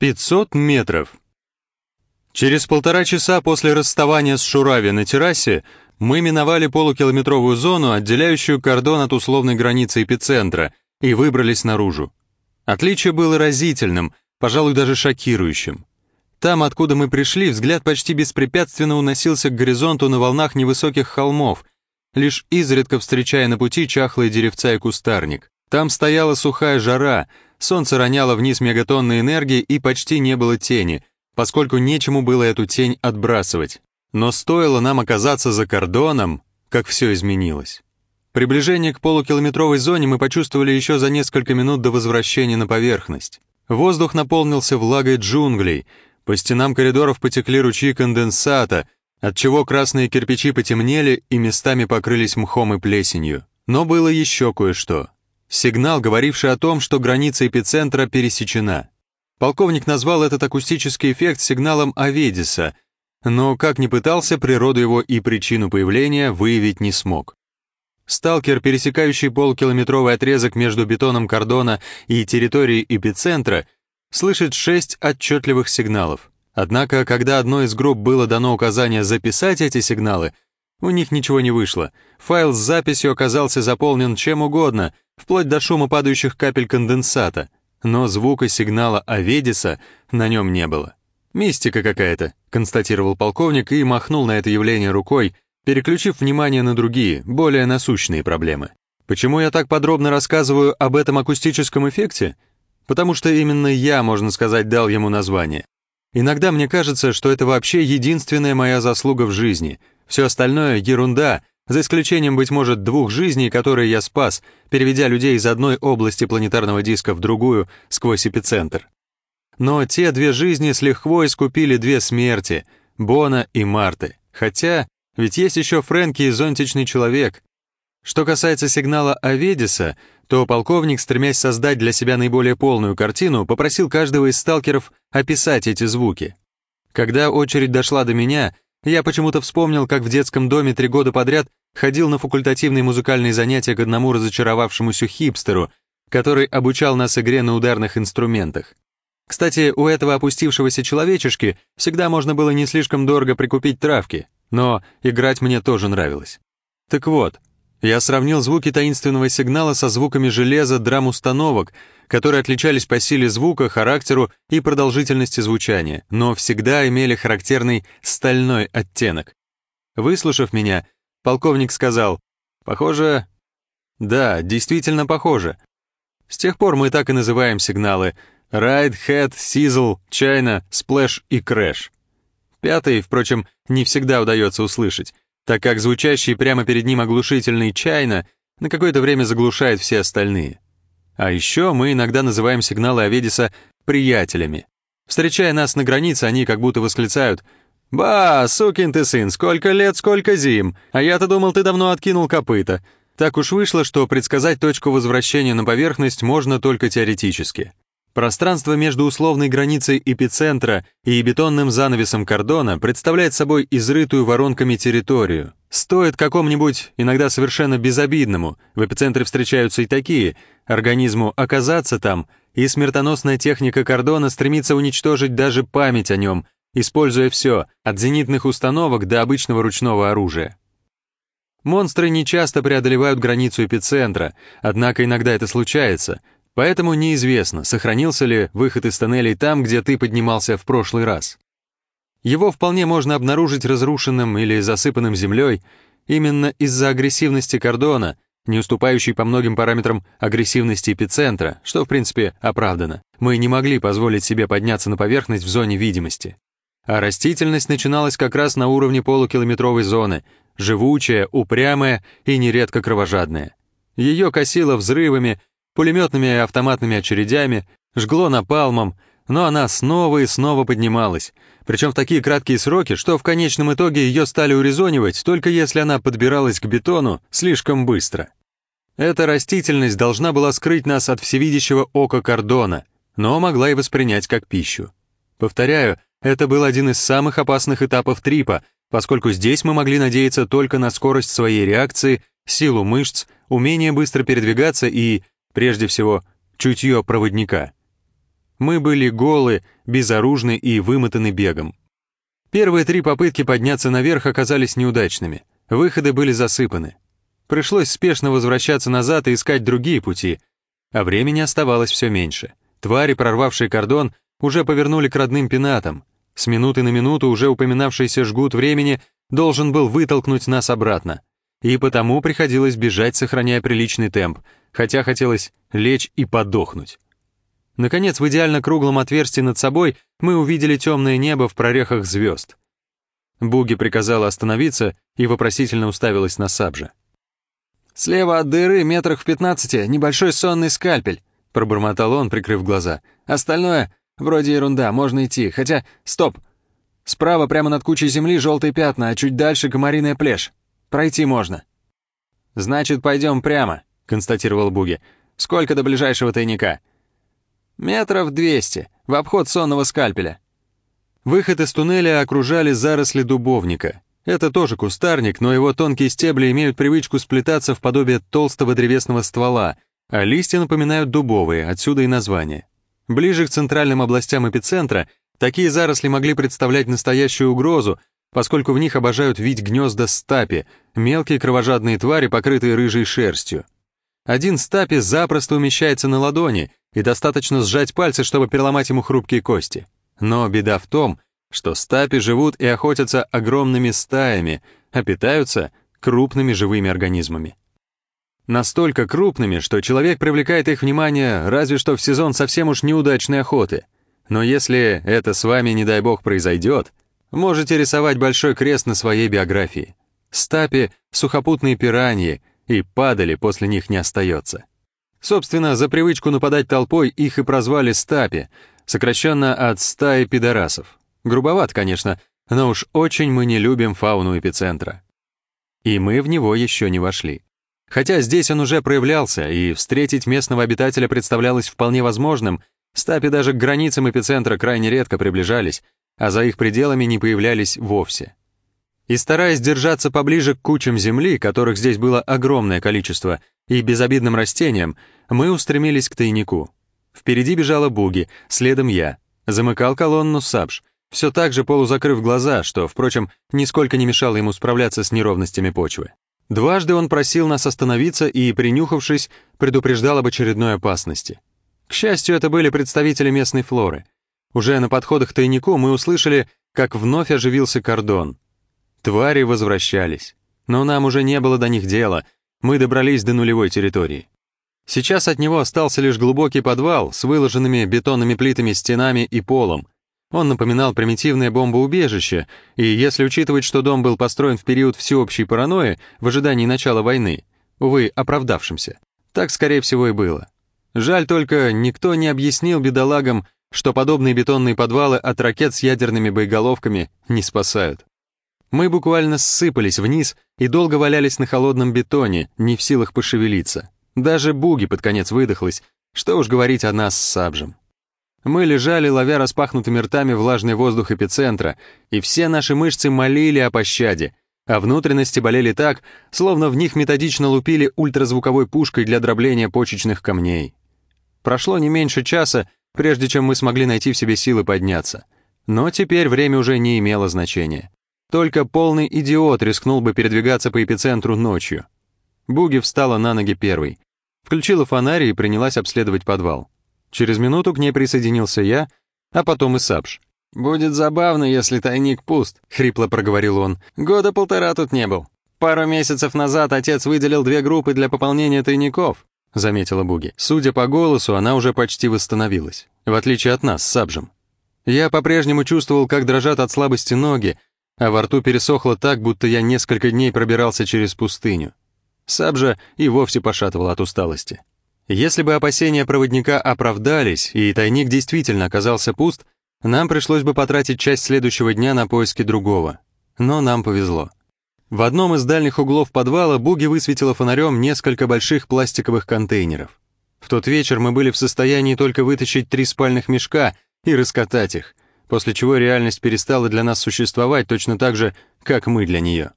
500 метров. Через полтора часа после расставания с Шурави на террасе мы миновали полукилометровую зону, отделяющую кордон от условной границы эпицентра, и выбрались наружу. Отличие было разительным, пожалуй, даже шокирующим. Там, откуда мы пришли, взгляд почти беспрепятственно уносился к горизонту на волнах невысоких холмов, лишь изредка встречая на пути чахлые деревца и кустарник. Там стояла сухая жара, солнце роняло вниз мегатонны энергии и почти не было тени, поскольку нечему было эту тень отбрасывать. Но стоило нам оказаться за кордоном, как все изменилось. Приближение к полукилометровой зоне мы почувствовали еще за несколько минут до возвращения на поверхность. Воздух наполнился влагой джунглей, по стенам коридоров потекли ручьи конденсата, отчего красные кирпичи потемнели и местами покрылись мхом и плесенью. Но было еще кое-что. Сигнал, говоривший о том, что граница эпицентра пересечена. Полковник назвал этот акустический эффект сигналом Аведиса, но, как ни пытался, природу его и причину появления выявить не смог. Сталкер, пересекающий полкилометровый отрезок между бетоном кордона и территорией эпицентра, слышит шесть отчетливых сигналов. Однако, когда одной из групп было дано указание записать эти сигналы, у них ничего не вышло. Файл с записью оказался заполнен чем угодно, вплоть до шума падающих капель конденсата, но звука сигнала Аведиса на нем не было. «Мистика какая-то», — констатировал полковник и махнул на это явление рукой, переключив внимание на другие, более насущные проблемы. Почему я так подробно рассказываю об этом акустическом эффекте? Потому что именно я, можно сказать, дал ему название. Иногда мне кажется, что это вообще единственная моя заслуга в жизни. Все остальное — ерунда, за исключением, быть может, двух жизней, которые я спас, переведя людей из одной области планетарного диска в другую сквозь эпицентр. Но те две жизни с лихвой искупили две смерти — Бона и Марты. Хотя, ведь есть еще Фрэнки и зонтичный человек. Что касается сигнала Аведиса, то полковник, стремясь создать для себя наиболее полную картину, попросил каждого из сталкеров описать эти звуки. Когда очередь дошла до меня, я почему-то вспомнил, как в детском доме три года подряд ходил на факультативные музыкальные занятия к одному разочаровавшемуся хипстеру, который обучал нас игре на ударных инструментах. Кстати, у этого опустившегося человечешки всегда можно было не слишком дорого прикупить травки, но играть мне тоже нравилось. Так вот, я сравнил звуки таинственного сигнала со звуками железа драм-установок, которые отличались по силе звука, характеру и продолжительности звучания, но всегда имели характерный стальной оттенок. Выслушав меня, полковник сказал, «Похоже...» «Да, действительно похоже. С тех пор мы так и называем сигналы Ride, Head, Sizzle, China, Splash и Crash. Пятый, впрочем, не всегда удается услышать, так как звучащий прямо перед ним оглушительный China на какое-то время заглушает все остальные. А еще мы иногда называем сигналы Аведиса «приятелями». Встречая нас на границе, они как будто восклицают «Ба, сукин ты сын, сколько лет, сколько зим, а я-то думал, ты давно откинул копыта». Так уж вышло, что предсказать точку возвращения на поверхность можно только теоретически. Пространство между условной границей эпицентра и бетонным занавесом кордона представляет собой изрытую воронками территорию. Стоит какому-нибудь, иногда совершенно безобидному, в эпицентре встречаются и такие, организму оказаться там, и смертоносная техника кордона стремится уничтожить даже память о нем, используя все, от зенитных установок до обычного ручного оружия. Монстры не часто преодолевают границу эпицентра, однако иногда это случается, Поэтому неизвестно, сохранился ли выход из тоннелей там, где ты поднимался в прошлый раз. Его вполне можно обнаружить разрушенным или засыпанным землей именно из-за агрессивности кордона, не уступающей по многим параметрам агрессивности эпицентра, что в принципе оправдано. Мы не могли позволить себе подняться на поверхность в зоне видимости. А растительность начиналась как раз на уровне полукилометровой зоны, живучая, упрямая и нередко кровожадная. Ее косило взрывами, пулеметными и автоматными очередями, жгло напалмом, но она снова и снова поднималась, причем в такие краткие сроки, что в конечном итоге ее стали урезонивать, только если она подбиралась к бетону слишком быстро. Эта растительность должна была скрыть нас от всевидящего ока кордона, но могла и воспринять как пищу. Повторяю, это был один из самых опасных этапов трипа, поскольку здесь мы могли надеяться только на скорость своей реакции, силу мышц, умение быстро передвигаться и Прежде всего, чутье проводника. Мы были голы, безоружны и вымотаны бегом. Первые три попытки подняться наверх оказались неудачными. Выходы были засыпаны. Пришлось спешно возвращаться назад и искать другие пути, а времени оставалось все меньше. Твари, прорвавшие кордон, уже повернули к родным пенатам. С минуты на минуту уже упоминавшийся жгут времени должен был вытолкнуть нас обратно. И потому приходилось бежать, сохраняя приличный темп, хотя хотелось лечь и подохнуть. Наконец, в идеально круглом отверстии над собой мы увидели темное небо в прорехах звезд. Буги приказала остановиться и вопросительно уставилась на Сабжа. «Слева от дыры, метрах в пятнадцати, небольшой сонный скальпель», пробормотал он, прикрыв глаза. «Остальное вроде ерунда, можно идти. Хотя, стоп! Справа, прямо над кучей земли, желтые пятна, а чуть дальше комариная плешь. Пройти можно». «Значит, пойдем прямо», — констатировал Буги. «Сколько до ближайшего тайника?» «Метров двести, в обход сонного скальпеля». Выход из туннеля окружали заросли дубовника. Это тоже кустарник, но его тонкие стебли имеют привычку сплетаться в подобие толстого древесного ствола, а листья напоминают дубовые, отсюда и название. Ближе к центральным областям эпицентра такие заросли могли представлять настоящую угрозу, поскольку в них обожают вить гнезда стапи, мелкие кровожадные твари, покрытые рыжей шерстью. Один стапи запросто умещается на ладони, и достаточно сжать пальцы, чтобы переломать ему хрупкие кости. Но беда в том, что стапи живут и охотятся огромными стаями, а питаются крупными живыми организмами. Настолько крупными, что человек привлекает их внимание разве что в сезон совсем уж неудачной охоты. Но если это с вами, не дай бог, произойдет, можете рисовать большой крест на своей биографии. Стапи — сухопутные пираньи, и падали после них не остается. Собственно, за привычку нападать толпой их и прозвали стапи, сокращенно от стаи пидорасов. Грубоват, конечно, но уж очень мы не любим фауну эпицентра. И мы в него еще не вошли. Хотя здесь он уже проявлялся, и встретить местного обитателя представлялось вполне возможным, стапи даже к границам эпицентра крайне редко приближались, а за их пределами не появлялись вовсе. И стараясь держаться поближе к кучам земли, которых здесь было огромное количество, и безобидным растениям, мы устремились к тайнику. Впереди бежала Буги, следом я. Замыкал колонну Сабж, все так же полузакрыв глаза, что, впрочем, нисколько не мешало ему справляться с неровностями почвы. Дважды он просил нас остановиться и, принюхавшись, предупреждал об очередной опасности. К счастью, это были представители местной флоры. Уже на подходах к тайнику мы услышали, как вновь оживился кордон. Твари возвращались. Но нам уже не было до них дела, мы добрались до нулевой территории. Сейчас от него остался лишь глубокий подвал с выложенными бетонными плитами стенами и полом. Он напоминал примитивное бомбоубежище, и если учитывать, что дом был построен в период всеобщей паранойи в ожидании начала войны, увы, оправдавшимся, так, скорее всего, и было. Жаль только, никто не объяснил бедолагам, что подобные бетонные подвалы от ракет с ядерными боеголовками не спасают. Мы буквально ссыпались вниз и долго валялись на холодном бетоне, не в силах пошевелиться. Даже Буги под конец выдохлась, что уж говорить о нас с Сабжем. Мы лежали, ловя распахнутыми ртами влажный воздух эпицентра, и все наши мышцы молили о пощаде, а внутренности болели так, словно в них методично лупили ультразвуковой пушкой для дробления почечных камней. Прошло не меньше часа, прежде чем мы смогли найти в себе силы подняться. Но теперь время уже не имело значения. Только полный идиот рискнул бы передвигаться по эпицентру ночью. Буги встала на ноги первой. Включила фонарь и принялась обследовать подвал. Через минуту к ней присоединился я, а потом и Сапш. «Будет забавно, если тайник пуст», — хрипло проговорил он. «Года полтора тут не был. Пару месяцев назад отец выделил две группы для пополнения тайников», — заметила Буги. Судя по голосу, она уже почти восстановилась, в отличие от нас с Сабжем. Я по-прежнему чувствовал, как дрожат от слабости ноги, а во рту пересохло так, будто я несколько дней пробирался через пустыню. Сабжа и вовсе пошатывал от усталости. Если бы опасения проводника оправдались, и тайник действительно оказался пуст, нам пришлось бы потратить часть следующего дня на поиски другого. Но нам повезло. В одном из дальних углов подвала Буги высветила фонарем несколько больших пластиковых контейнеров. В тот вечер мы были в состоянии только вытащить три спальных мешка и раскатать их, после чего реальность перестала для нас существовать точно так же, как мы для нее.